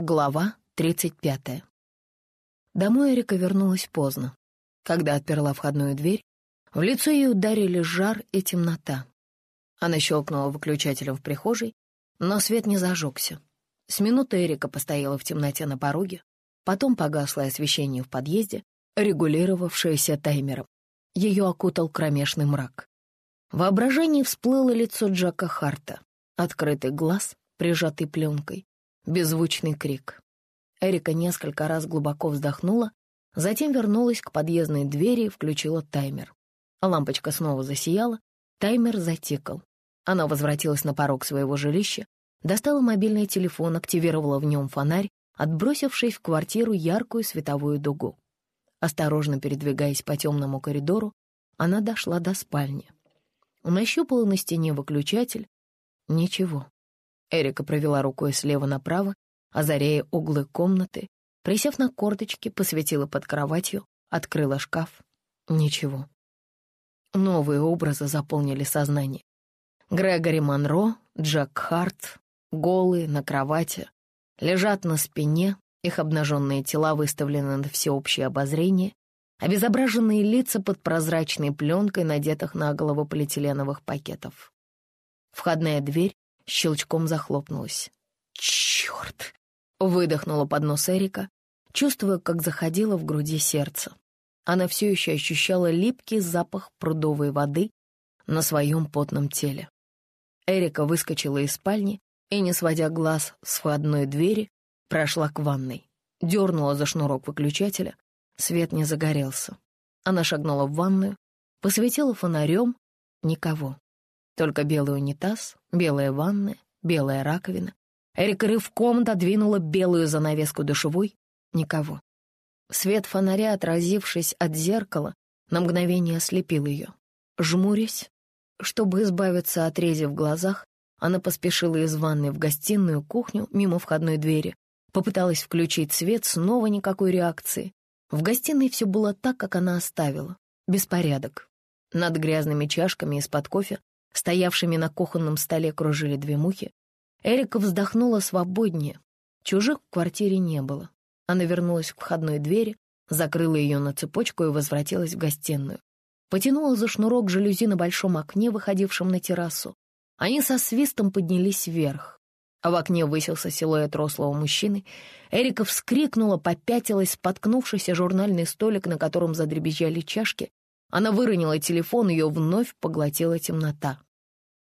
Глава 35. Домой Эрика вернулась поздно. Когда отперла входную дверь, в лицо ей ударили жар и темнота. Она щелкнула выключателем в прихожей, но свет не зажегся. С минуты Эрика постояла в темноте на пороге, потом погасло освещение в подъезде, регулировавшееся таймером. Ее окутал кромешный мрак. В воображении всплыло лицо Джака Харта, открытый глаз, прижатый пленкой, беззвучный крик. Эрика несколько раз глубоко вздохнула, затем вернулась к подъездной двери и включила таймер. Лампочка снова засияла, таймер затекал. Она возвратилась на порог своего жилища, достала мобильный телефон, активировала в нем фонарь, отбросившись в квартиру яркую световую дугу. Осторожно передвигаясь по темному коридору, она дошла до спальни. Нащупала на стене выключатель. Ничего. Эрика провела рукой слева направо, озаряя углы комнаты, присев на корточки, посветила под кроватью, открыла шкаф. Ничего. Новые образы заполнили сознание. Грегори Монро, Джек Харт, голые, на кровати, лежат на спине, их обнаженные тела выставлены на всеобщее обозрение, обезображенные лица под прозрачной пленкой, надетых на голову полиэтиленовых пакетов. Входная дверь щелчком захлопнулась. «Черт!» — выдохнула под нос Эрика, чувствуя, как заходило в груди сердце. Она все еще ощущала липкий запах прудовой воды на своем потном теле. Эрика выскочила из спальни и, не сводя глаз с входной двери, прошла к ванной. Дернула за шнурок выключателя, свет не загорелся. Она шагнула в ванную, посветила фонарем — никого. Только белый унитаз, белая ванная, белая раковина. Эрика рывком додвинула белую занавеску душевой — никого. Свет фонаря, отразившись от зеркала, на мгновение ослепил ее. Жмурясь, чтобы избавиться от рези в глазах, она поспешила из ванной в гостиную, кухню, мимо входной двери. Попыталась включить свет, снова никакой реакции. В гостиной все было так, как она оставила. Беспорядок. Над грязными чашками из-под кофе, стоявшими на кухонном столе, кружили две мухи. Эрика вздохнула свободнее. Чужих в квартире не было. Она вернулась к входной двери, закрыла ее на цепочку и возвратилась в гостиную. Потянула за шнурок жалюзи на большом окне, выходившем на террасу. Они со свистом поднялись вверх. А в окне высился силуэт рослого мужчины. Эрика вскрикнула, попятилась, споткнувшись о журнальный столик, на котором задребезжали чашки. Она выронила телефон, ее вновь поглотила темнота.